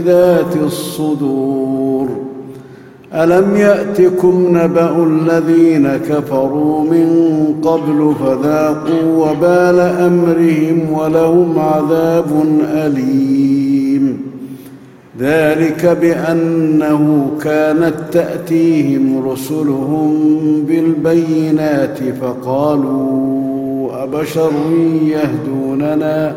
بذات الصدور. ألم يأتكم نبأ الذين كفروا من قبل فذاقوا وبال أمرهم ولهم عذاب أليم. ذلك بأنه كانت تأتيهم رسلهم بالبينات فقالوا أبشر يهدوننا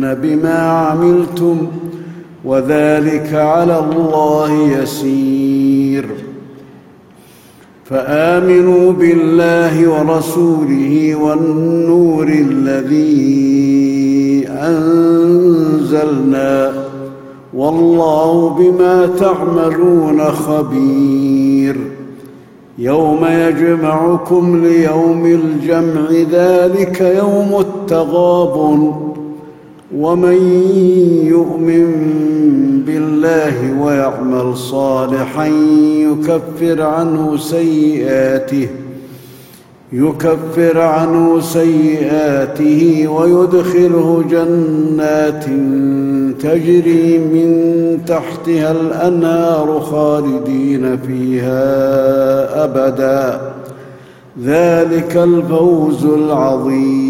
بما عملتم وذلك على الله يسير فامنوا بالله ورسوله والنور الذي انزلنا والله بما تعملون خبير يوم يجمعكم ليوم الجمع ذلك يوم التغابن ومن يؤمن بالله ويعمل صالحا يكفر عنه سيئاته يكفر عنه سيئاته ويدخله جنات تجري من تحتها الأنهار خالدين فيها أبدا. ذلك الفوز العظيم.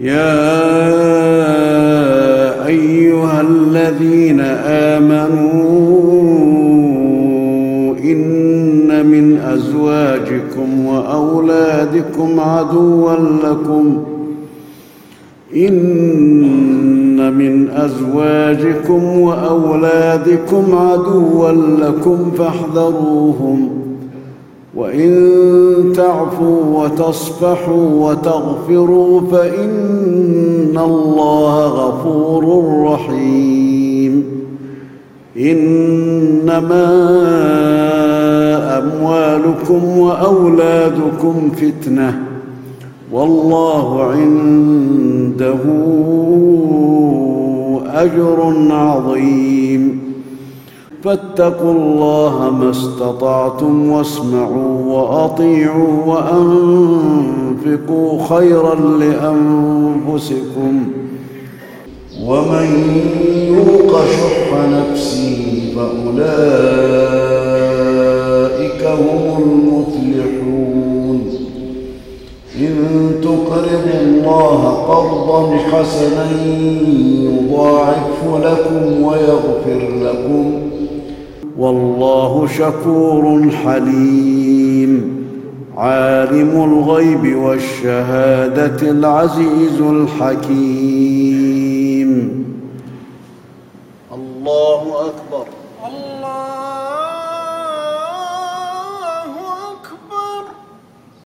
يا أيها الذين آمنوا إن من أزواجكم وأولادكم عدوا لكم. إن من أزواجكم وأولادكم عدوا لكم فاحذروهم. وإن تعفوا وتصفحوا وتغفروا فإن الله غفور رحيم. إنما أموالكم وأولادكم فتنة. والله عنده أجر عظيم. فاتقوا الله ما استطعتم واسمعوا وأطيعوا وأنفقوا خيرا لأنفسكم. ومن يوق شح نفسه فأولئك هم المفلحون. إن تقرضوا الله قرضا حسنا يضاعفه لكم ويغفر لكم والله شكور حليم. عالم الغيب والشهادة العزيز الحكيم. الله أكبر.